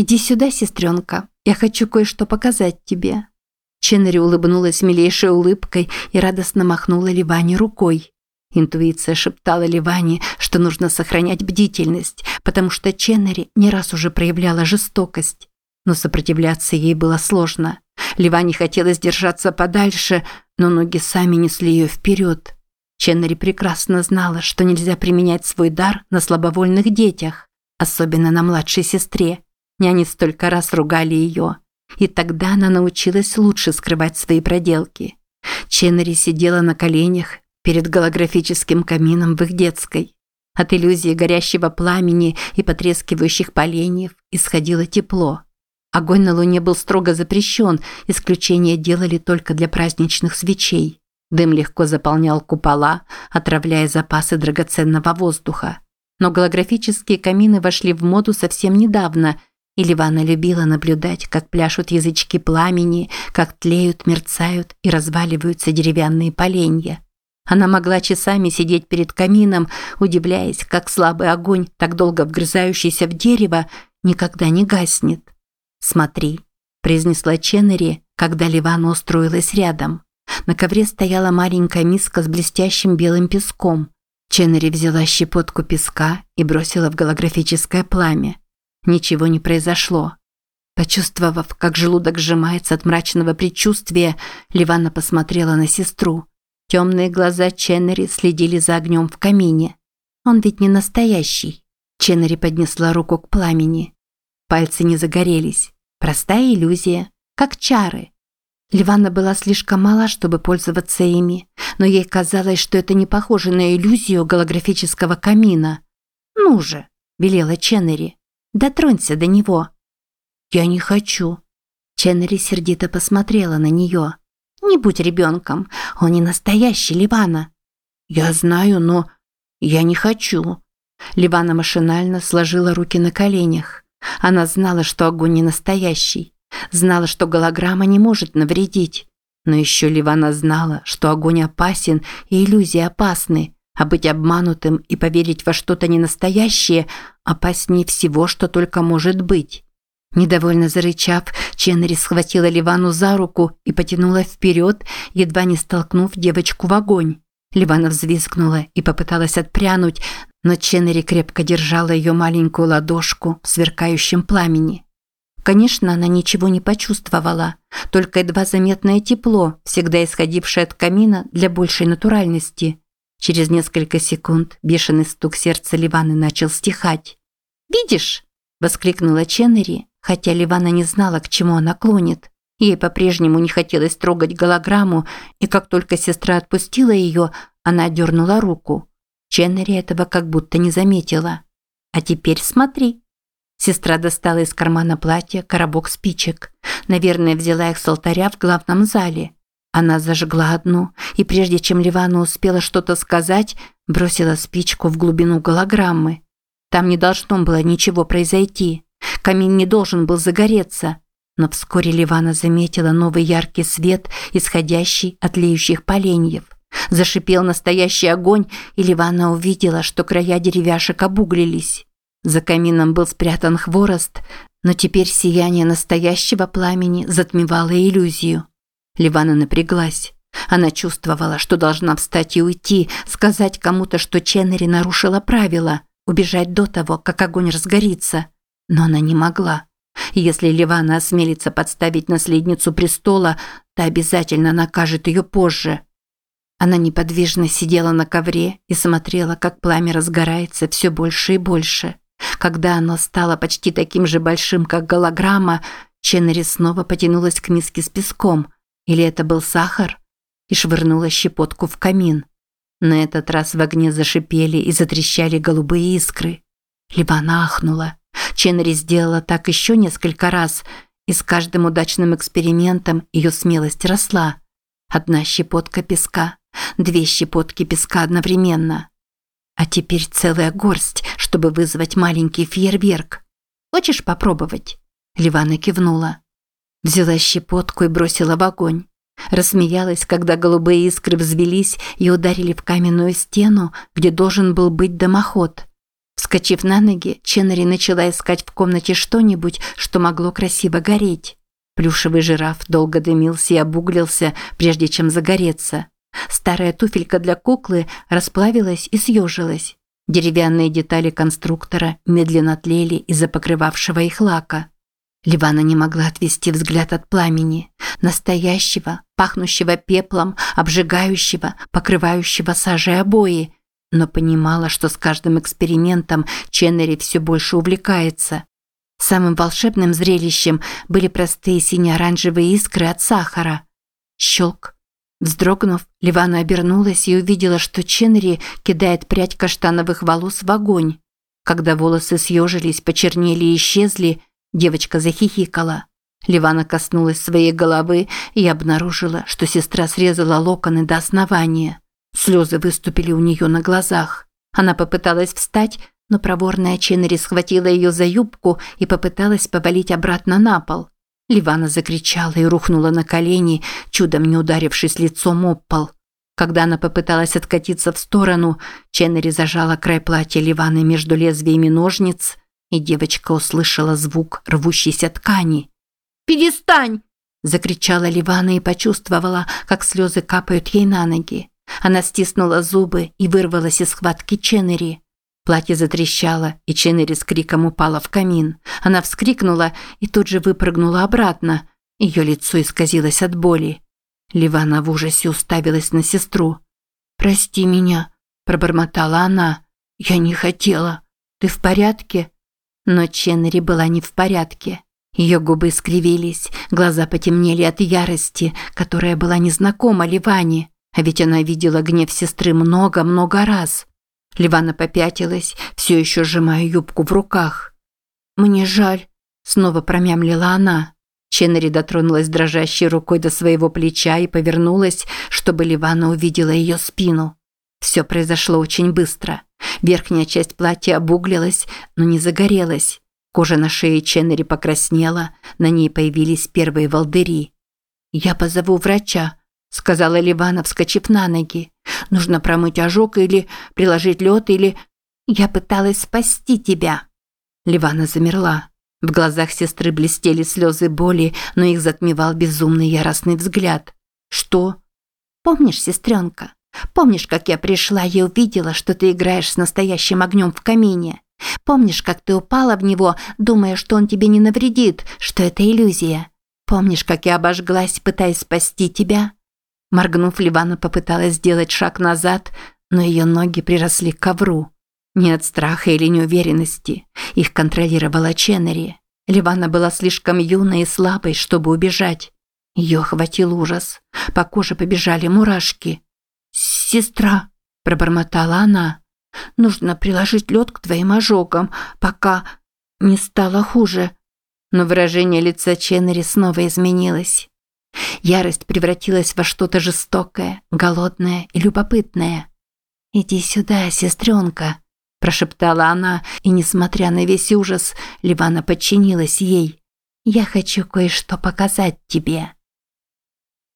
«Иди сюда, сестренка. Я хочу кое-что показать тебе». Ченнери улыбнулась милейшей улыбкой и радостно махнула Ливане рукой. Интуиция шептала Ливане, что нужно сохранять бдительность, потому что Ченнери не раз уже проявляла жестокость. Но сопротивляться ей было сложно. Ливане хотелось держаться подальше, но ноги сами несли ее вперед. Ченнери прекрасно знала, что нельзя применять свой дар на слабовольных детях, особенно на младшей сестре. Няни столько раз ругали ее. И тогда она научилась лучше скрывать свои проделки. Ченнери сидела на коленях перед голографическим камином в их детской. От иллюзии горящего пламени и потрескивающих поленьев исходило тепло. Огонь на Луне был строго запрещен, исключение делали только для праздничных свечей. Дым легко заполнял купола, отравляя запасы драгоценного воздуха. Но голографические камины вошли в моду совсем недавно, и Ливана любила наблюдать, как пляшут язычки пламени, как тлеют, мерцают и разваливаются деревянные поленья. Она могла часами сидеть перед камином, удивляясь, как слабый огонь, так долго вгрызающийся в дерево, никогда не гаснет. «Смотри», – произнесла Ченнери, когда Ливана устроилась рядом. На ковре стояла маленькая миска с блестящим белым песком. Ченнери взяла щепотку песка и бросила в голографическое пламя. Ничего не произошло. Почувствовав, как желудок сжимается от мрачного предчувствия, Ливана посмотрела на сестру. Темные глаза Ченнери следили за огнем в камине. Он ведь не настоящий. Ченнери поднесла руку к пламени. Пальцы не загорелись. Простая иллюзия, как чары. Ливана была слишком мала, чтобы пользоваться ими, но ей казалось, что это не похоже на иллюзию голографического камина. «Ну же», – велела Ченнери, – «дотронься до него». «Я не хочу». Ченнери сердито посмотрела на нее. «Не будь ребенком, он не настоящий Ливана». «Я знаю, но я не хочу». Ливана машинально сложила руки на коленях. Она знала, что огонь не настоящий. Знала, что голограмма не может навредить. Но еще Ливана знала, что огонь опасен и иллюзии опасны, а быть обманутым и поверить во что-то ненастоящее опаснее всего, что только может быть. Недовольно зарычав, Ченнери схватила Ливану за руку и потянула вперед, едва не столкнув девочку в огонь. Ливана взвизгнула и попыталась отпрянуть, но Ченнери крепко держала ее маленькую ладошку в сверкающем пламени. Конечно, она ничего не почувствовала, только едва заметное тепло, всегда исходившее от камина для большей натуральности. Через несколько секунд бешеный стук сердца Ливаны начал стихать. «Видишь?» – воскликнула Ченнери, хотя Ливана не знала, к чему она клонит. Ей по-прежнему не хотелось трогать голограмму, и как только сестра отпустила ее, она дернула руку. Ченнери этого как будто не заметила. «А теперь смотри», Сестра достала из кармана платья коробок спичек. Наверное, взяла их с алтаря в главном зале. Она зажгла одну, и прежде чем Ливана успела что-то сказать, бросила спичку в глубину голограммы. Там не должно было ничего произойти. Камин не должен был загореться. Но вскоре Ливана заметила новый яркий свет, исходящий от леющих поленьев. Зашипел настоящий огонь, и Ливана увидела, что края деревяшек обуглились. За камином был спрятан хворост, но теперь сияние настоящего пламени затмевало иллюзию. Ливана напряглась. Она чувствовала, что должна встать и уйти, сказать кому-то, что Ченнери нарушила правила, убежать до того, как огонь разгорится. Но она не могла. Если Ливана осмелится подставить наследницу престола, то обязательно накажет ее позже. Она неподвижно сидела на ковре и смотрела, как пламя разгорается все больше и больше. Когда оно стало почти таким же большим, как голограмма, Ченнери снова потянулась к миске с песком. Или это был сахар? И швырнула щепотку в камин. На этот раз в огне зашипели и затрещали голубые искры. Ливана ахнула. Ченнери сделала так еще несколько раз, и с каждым удачным экспериментом ее смелость росла. Одна щепотка песка, две щепотки песка одновременно. А теперь целая горсть, чтобы вызвать маленький фейерверк. Хочешь попробовать? Ливана кивнула. Взяла щепотку и бросила в огонь. Рассмеялась, когда голубые искры взвелись и ударили в каменную стену, где должен был быть дымоход. Вскочив на ноги, Ченнери начала искать в комнате что-нибудь, что могло красиво гореть. Плюшевый жираф долго дымился и обуглился, прежде чем загореться. Старая туфелька для куклы расплавилась и съежилась. Деревянные детали конструктора медленно тлели из-за покрывавшего их лака. Ливана не могла отвести взгляд от пламени, настоящего, пахнущего пеплом, обжигающего, покрывающего сажей обои, но понимала, что с каждым экспериментом Ченнери все больше увлекается. Самым волшебным зрелищем были простые сине-оранжевые искры от сахара. Щелк. Вздрогнув, Ливана обернулась и увидела, что Ченнери кидает прядь каштановых волос в огонь. Когда волосы съежились, почернели и исчезли, девочка захихикала. Ливана коснулась своей головы и обнаружила, что сестра срезала локоны до основания. Слезы выступили у нее на глазах. Она попыталась встать, но проворная Ченнери схватила ее за юбку и попыталась повалить обратно на пол. Ливана закричала и рухнула на колени, чудом не ударившись лицом об пол. Когда она попыталась откатиться в сторону, Ченнери зажала край платья Ливаны между лезвиями ножниц, и девочка услышала звук рвущейся ткани. «Перестань!» – закричала Ливана и почувствовала, как слезы капают ей на ноги. Она стиснула зубы и вырвалась из схватки Ченнери. Платье затрещало, и Ченнери с криком упала в камин. Она вскрикнула и тут же выпрыгнула обратно. Ее лицо исказилось от боли. Ливана в ужасе уставилась на сестру. «Прости меня», – пробормотала она. «Я не хотела. Ты в порядке?» Но Ченнери была не в порядке. Ее губы скривились, глаза потемнели от ярости, которая была незнакома Ливане. А ведь она видела гнев сестры много-много раз. Ливана попятилась, все еще сжимая юбку в руках. «Мне жаль», – снова промямлила она. Ченнери дотронулась дрожащей рукой до своего плеча и повернулась, чтобы Ливана увидела ее спину. Все произошло очень быстро. Верхняя часть платья обуглилась, но не загорелась. Кожа на шее Ченнери покраснела, на ней появились первые волдыри. «Я позову врача», – сказала Ливана, вскочив на ноги. «Нужно промыть ожог или приложить лед или...» «Я пыталась спасти тебя». Ливана замерла. В глазах сестры блестели слезы боли, но их затмевал безумный яростный взгляд. «Что?» «Помнишь, сестренка? Помнишь, как я пришла и увидела, что ты играешь с настоящим огнем в камине? Помнишь, как ты упала в него, думая, что он тебе не навредит, что это иллюзия? Помнишь, как я обожглась, пытаясь спасти тебя?» Моргнув, Ливана попыталась сделать шаг назад, но ее ноги приросли к ковру. Не от страха или неуверенности. Их контролировала Ченнери. Ливана была слишком юной и слабой, чтобы убежать. Ее охватил ужас. По коже побежали мурашки. «Сестра», – пробормотала она, – «нужно приложить лед к твоим ожогам, пока не стало хуже». Но выражение лица Ченнери снова изменилось. Ярость превратилась во что-то жестокое, голодное и любопытное. «Иди сюда, сестренка», – прошептала она, и, несмотря на весь ужас, Ливана подчинилась ей. «Я хочу кое-что показать тебе».